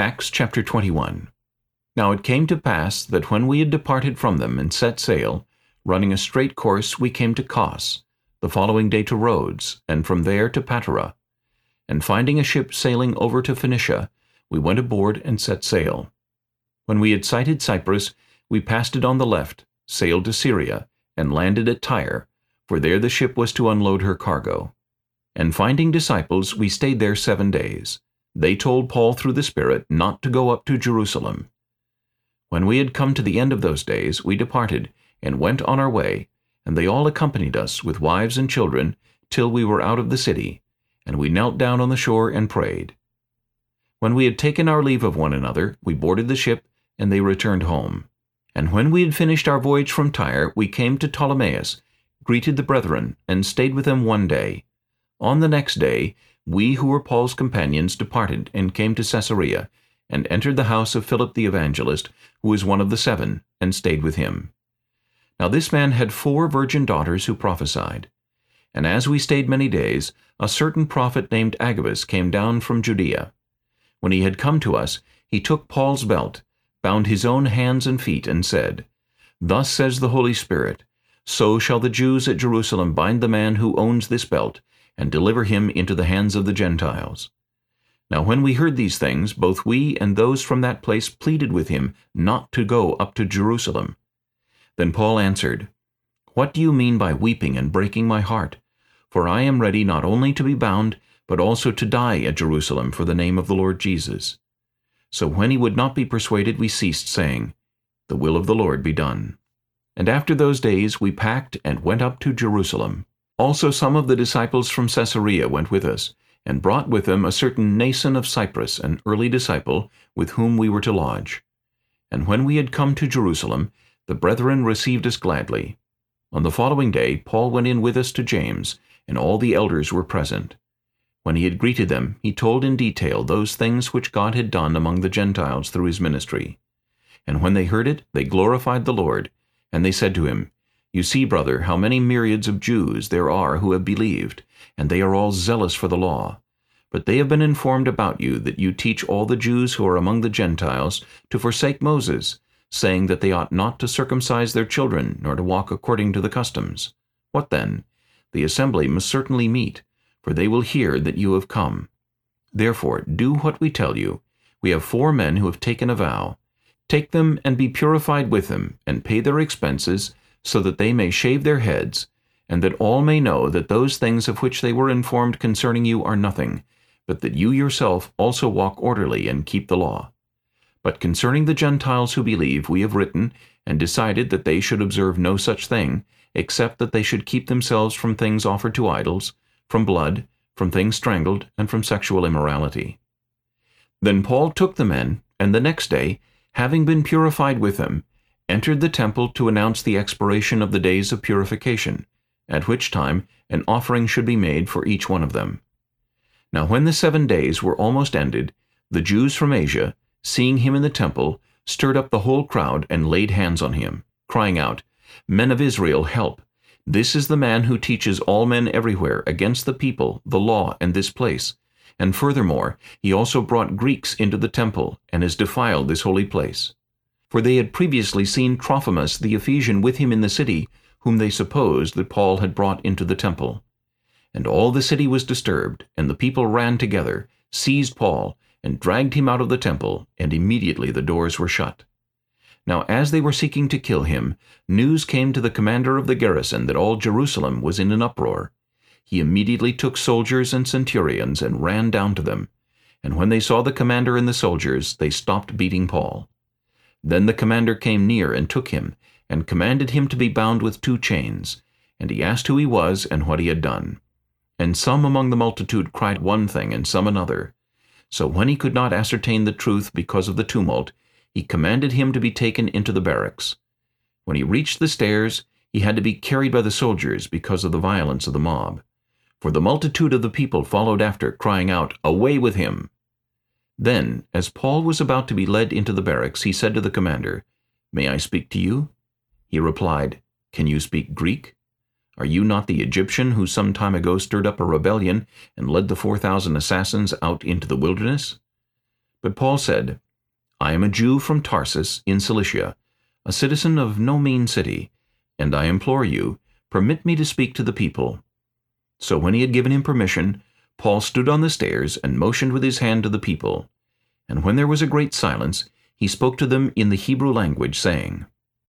Acts chapter 21 Now it came to pass that when we had departed from them and set sail, running a straight course we came to Cos, the following day to Rhodes, and from there to Patara. And finding a ship sailing over to Phoenicia, we went aboard and set sail. When we had sighted Cyprus, we passed it on the left, sailed to Syria, and landed at Tyre, for there the ship was to unload her cargo. And finding disciples, we stayed there seven days. They told Paul through the Spirit not to go up to Jerusalem. When we had come to the end of those days, we departed, and went on our way, and they all accompanied us with wives and children, till we were out of the city, and we knelt down on the shore and prayed. When we had taken our leave of one another, we boarded the ship, and they returned home. And when we had finished our voyage from Tyre, we came to Ptolemais, greeted the brethren, and stayed with them one day. On the next day, we who were Paul's companions departed and came to Caesarea, and entered the house of Philip the evangelist, who was one of the seven, and stayed with him. Now this man had four virgin daughters who prophesied. And as we stayed many days, a certain prophet named Agabus came down from Judea. When he had come to us, he took Paul's belt, bound his own hands and feet, and said, Thus says the Holy Spirit, So shall the Jews at Jerusalem bind the man who owns this belt, and deliver him into the hands of the Gentiles. Now when we heard these things, both we and those from that place pleaded with him not to go up to Jerusalem. Then Paul answered, What do you mean by weeping and breaking my heart? For I am ready not only to be bound, but also to die at Jerusalem for the name of the Lord Jesus. So when he would not be persuaded, we ceased, saying, The will of the Lord be done. And after those days we packed and went up to Jerusalem. Also some of the disciples from Caesarea went with us, and brought with them a certain Mnason of Cyprus, an early disciple, with whom we were to lodge. And when we had come to Jerusalem, the brethren received us gladly. On the following day Paul went in with us to James, and all the elders were present. When he had greeted them, he told in detail those things which God had done among the Gentiles through his ministry. And when they heard it, they glorified the Lord, and they said to him, you see, brother, how many myriads of Jews there are who have believed, and they are all zealous for the law. But they have been informed about you that you teach all the Jews who are among the Gentiles to forsake Moses, saying that they ought not to circumcise their children, nor to walk according to the customs. What then? The assembly must certainly meet, for they will hear that you have come. Therefore do what we tell you. We have four men who have taken a vow. Take them and be purified with them, and pay their expenses, so that they may shave their heads, and that all may know that those things of which they were informed concerning you are nothing, but that you yourself also walk orderly and keep the law. But concerning the Gentiles who believe, we have written, and decided that they should observe no such thing, except that they should keep themselves from things offered to idols, from blood, from things strangled, and from sexual immorality. Then Paul took the men, and the next day, having been purified with them, entered the temple to announce the expiration of the days of purification, at which time an offering should be made for each one of them. Now when the seven days were almost ended, the Jews from Asia, seeing him in the temple, stirred up the whole crowd and laid hands on him, crying out, Men of Israel, help! This is the man who teaches all men everywhere against the people, the law, and this place. And furthermore, he also brought Greeks into the temple, and has defiled this holy place for they had previously seen Trophimus the Ephesian with him in the city, whom they supposed that Paul had brought into the temple. And all the city was disturbed, and the people ran together, seized Paul, and dragged him out of the temple, and immediately the doors were shut. Now as they were seeking to kill him, news came to the commander of the garrison that all Jerusalem was in an uproar. He immediately took soldiers and centurions and ran down to them. And when they saw the commander and the soldiers, they stopped beating Paul. Then the commander came near and took him, and commanded him to be bound with two chains. And he asked who he was and what he had done. And some among the multitude cried one thing and some another. So when he could not ascertain the truth because of the tumult, he commanded him to be taken into the barracks. When he reached the stairs, he had to be carried by the soldiers because of the violence of the mob. For the multitude of the people followed after, crying out, Away with him! Then, as Paul was about to be led into the barracks, he said to the commander, May I speak to you? He replied, Can you speak Greek? Are you not the Egyptian who some time ago stirred up a rebellion and led the four thousand assassins out into the wilderness? But Paul said, I am a Jew from Tarsus in Cilicia, a citizen of no mean city, and I implore you, permit me to speak to the people. So when he had given him permission, Paul stood on the stairs and motioned with his hand to the people. And when there was a great silence, he spoke to them in the Hebrew language, saying,